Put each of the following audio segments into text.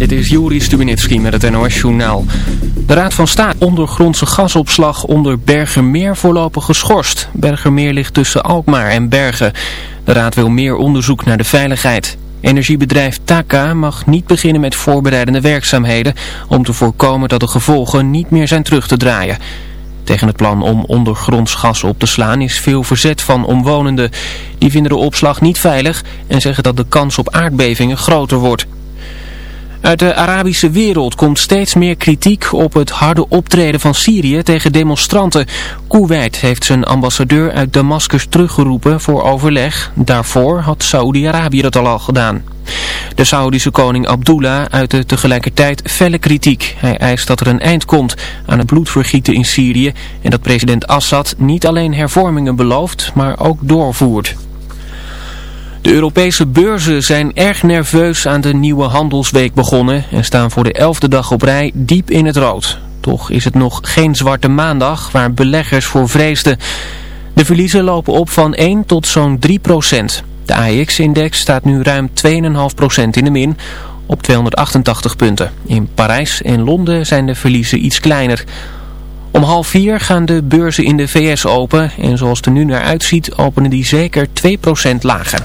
Dit is Juri Stubenitski met het NOS-journaal. De Raad van State ondergrondse gasopslag onder Bergermeer voorlopig geschorst. Bergermeer ligt tussen Alkmaar en Bergen. De Raad wil meer onderzoek naar de veiligheid. Energiebedrijf Taka mag niet beginnen met voorbereidende werkzaamheden... om te voorkomen dat de gevolgen niet meer zijn terug te draaien. Tegen het plan om ondergronds gas op te slaan is veel verzet van omwonenden. Die vinden de opslag niet veilig en zeggen dat de kans op aardbevingen groter wordt. Uit de Arabische wereld komt steeds meer kritiek op het harde optreden van Syrië tegen demonstranten. Kuwait heeft zijn ambassadeur uit Damascus teruggeroepen voor overleg. Daarvoor had Saoedi-Arabië dat al gedaan. De Saoedische koning Abdullah uitte tegelijkertijd felle kritiek. Hij eist dat er een eind komt aan het bloedvergieten in Syrië en dat president Assad niet alleen hervormingen belooft, maar ook doorvoert. De Europese beurzen zijn erg nerveus aan de nieuwe handelsweek begonnen en staan voor de elfde dag op rij diep in het rood. Toch is het nog geen zwarte maandag waar beleggers voor vreesden. De verliezen lopen op van 1 tot zo'n 3 procent. De AEX-index staat nu ruim 2,5 procent in de min op 288 punten. In Parijs en Londen zijn de verliezen iets kleiner. Om half vier gaan de beurzen in de VS open en zoals het er nu naar uitziet openen die zeker 2% lager.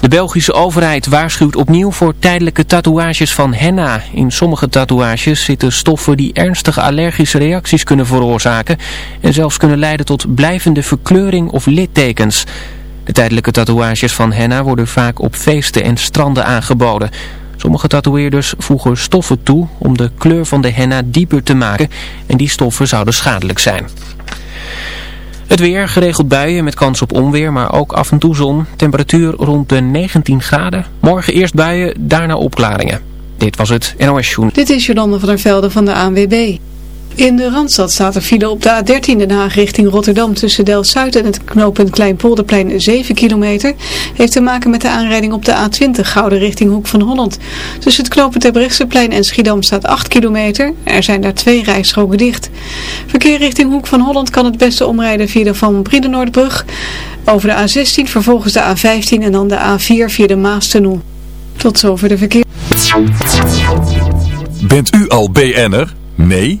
De Belgische overheid waarschuwt opnieuw voor tijdelijke tatoeages van henna. In sommige tatoeages zitten stoffen die ernstige allergische reacties kunnen veroorzaken en zelfs kunnen leiden tot blijvende verkleuring of littekens. De tijdelijke tatoeages van henna worden vaak op feesten en stranden aangeboden. Sommige tatoeëerders voegen stoffen toe om de kleur van de henna dieper te maken en die stoffen zouden schadelijk zijn. Het weer, geregeld buien met kans op onweer, maar ook af en toe zon. Temperatuur rond de 19 graden. Morgen eerst buien, daarna opklaringen. Dit was het NOS Joen. Dit is Jolande van der Velde van de ANWB. In de Randstad staat er file op de A13 Den Haag richting Rotterdam tussen Delft-Zuid en het knooppunt Kleinpolderplein 7 kilometer. Heeft te maken met de aanrijding op de A20 Gouden richting Hoek van Holland. Tussen het knooppunt Terbrechtseplein en Schiedam staat 8 kilometer. Er zijn daar twee rijstroken dicht. Verkeer richting Hoek van Holland kan het beste omrijden via de Van Briedenoordbrug. Over de A16 vervolgens de A15 en dan de A4 via de Maastunnel. Tot zover de verkeer. Bent u al BN'er? Nee?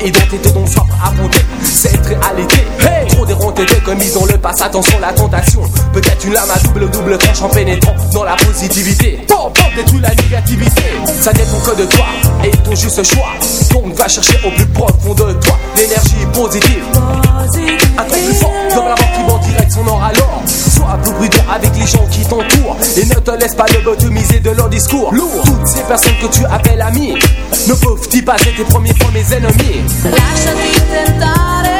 muziekboulevard. attention la tentation. Peut-être une lame à double double tranche en pénétrant dans la positivité. Bon, bon, détruit la négativité. Ça dépend que de toi et ton juste choix. Donc va chercher au plus profond de toi L'énergie positive. Un truc plus fort dans la mort qui va direct son or alors Sois prudent avec les gens qui t'entourent Et ne te laisse pas lobotomiser de leur discours. Lourd. Toutes ces personnes que tu appelles amis Ne peuvent-ils pas être tes premiers fois mes ennemis? Lasciati tentare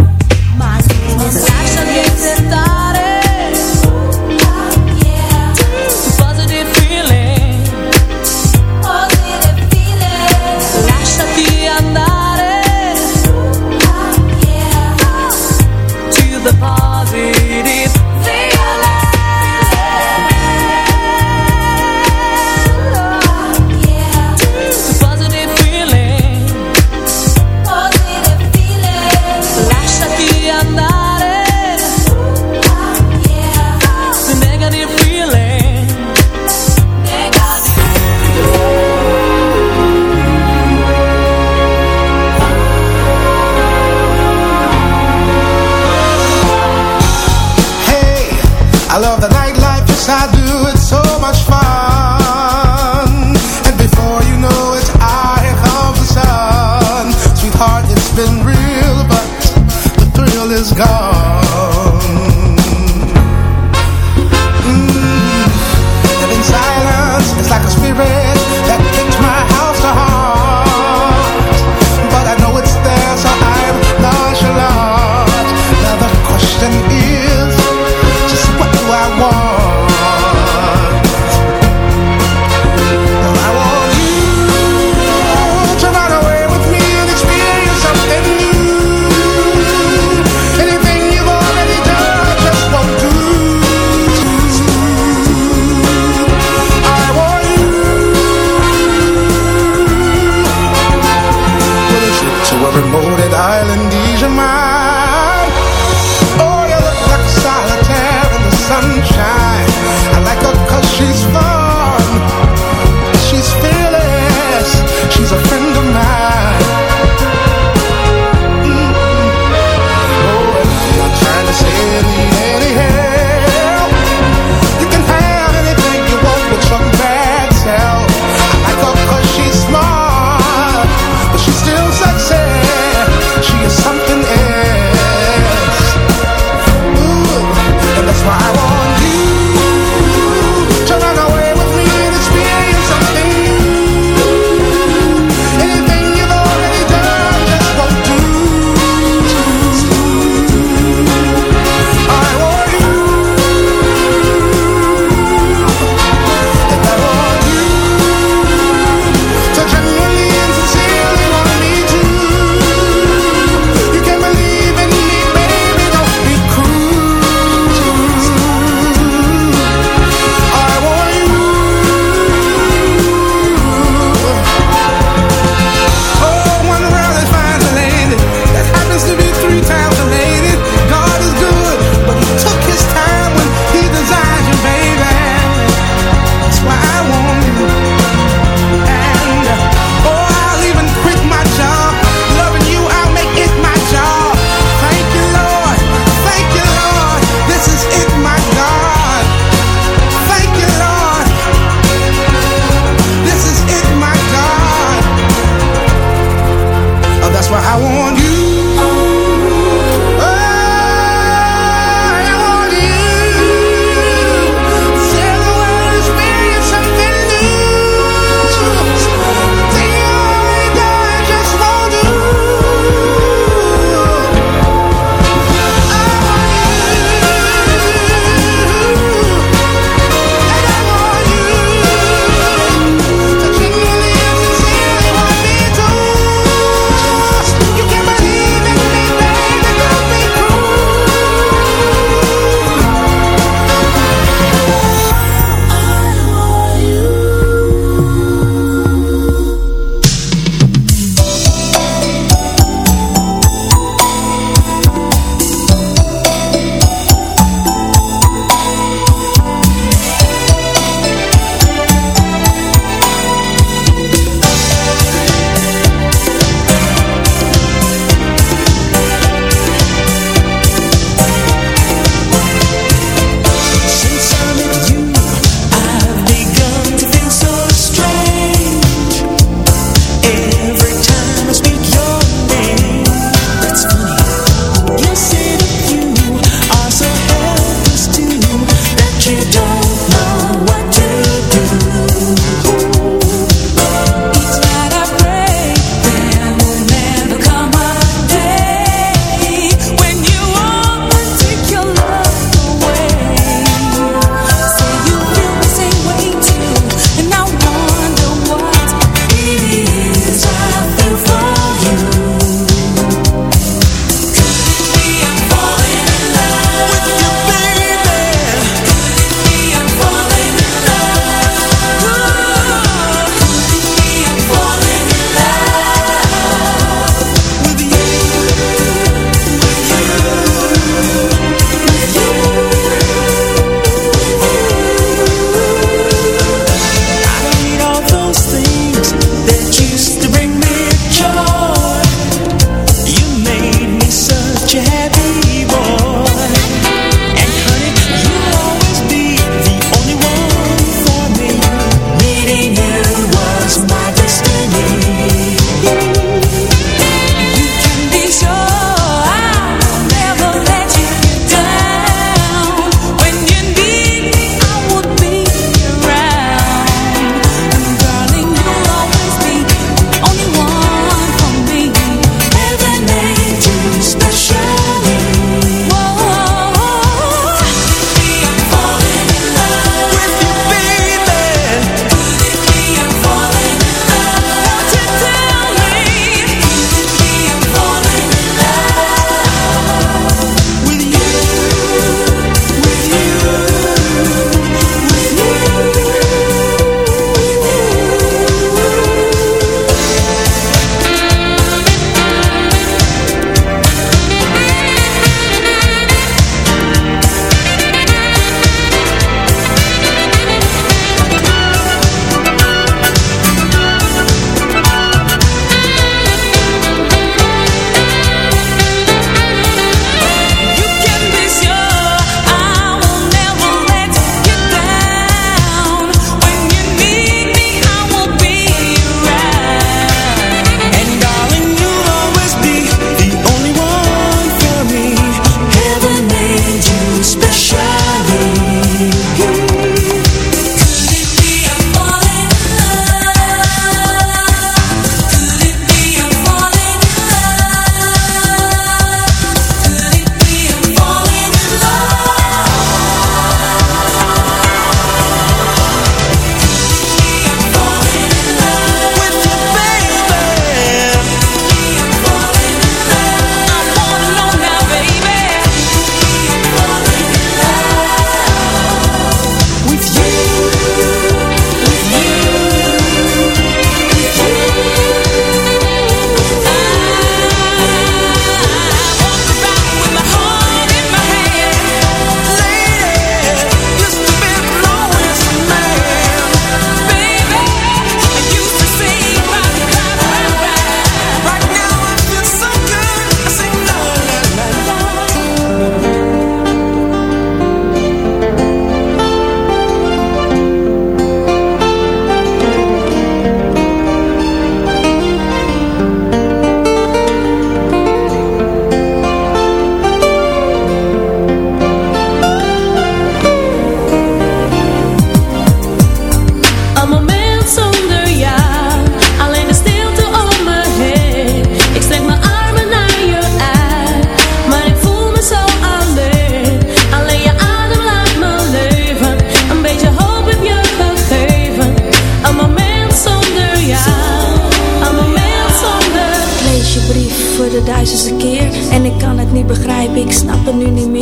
It's a thought.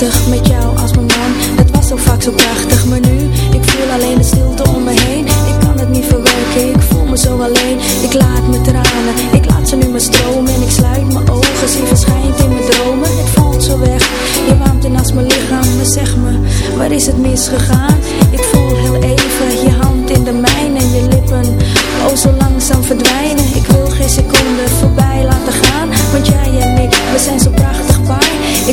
Met jou als mijn man. Het was zo vaak zo prachtig Maar nu, ik voel alleen de stilte om me heen. Ik kan het niet verwerken, ik voel me zo alleen. Ik laat me tranen, ik laat ze nu maar stromen. En ik sluit mijn ogen, zie verschijnt in mijn dromen. Het voelt zo weg, je warmt in als mijn lichaam. Maar zeg me, waar is het misgegaan?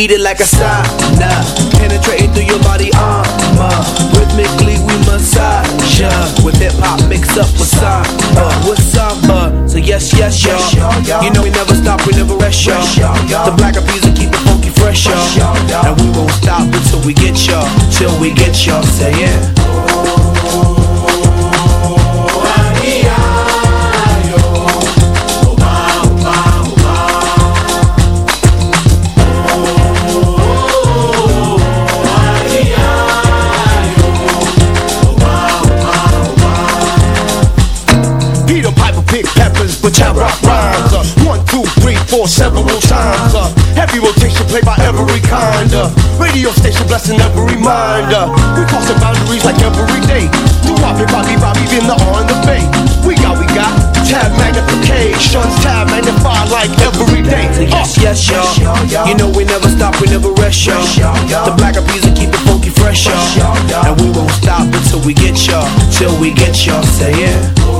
heated like a ya, till we get y'all, say yeah.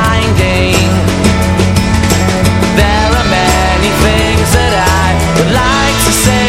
say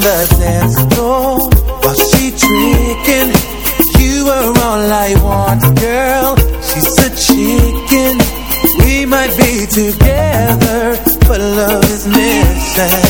the dance floor while she tricking. You were all I want, girl. She's a chicken. We might be together, but love is missing.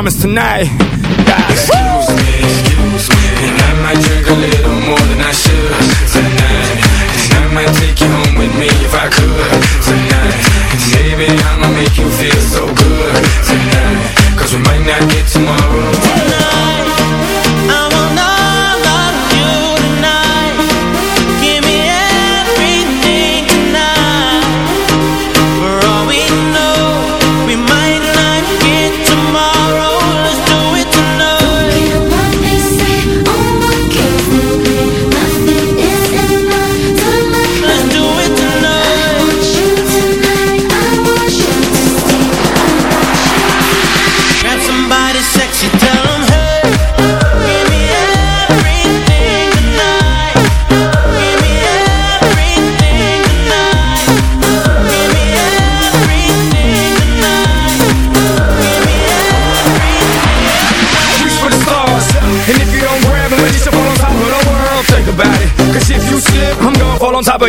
Promise tonight. God, excuse me, excuse me. And I might drink a little more than I should tonight. And I might take you home with me if I could tonight. And maybe I'ma make you feel so good tonight. Cause we might not get tomorrow.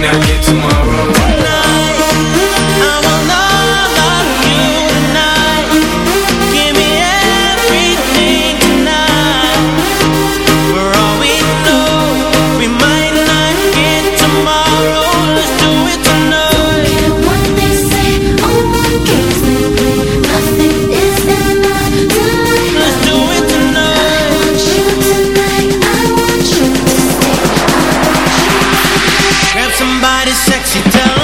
now get tomorrow. Sexy, tell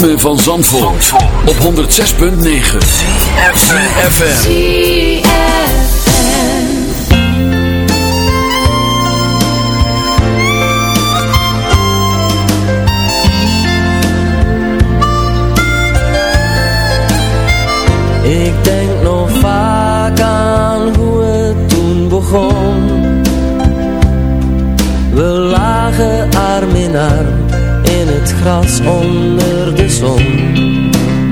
van Zandvoort, op 106.9 FM. Ik denk nog vaak aan hoe het toen begon We lagen arm in arm in het gras onder de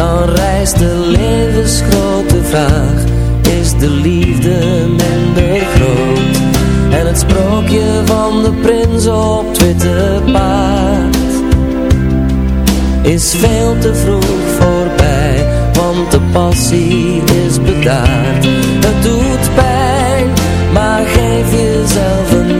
dan rijst de levensgrote vraag Is de liefde minder groot? En het sprookje van de prins op het paard Is veel te vroeg voorbij Want de passie is bedaard. Het doet pijn, maar geef jezelf een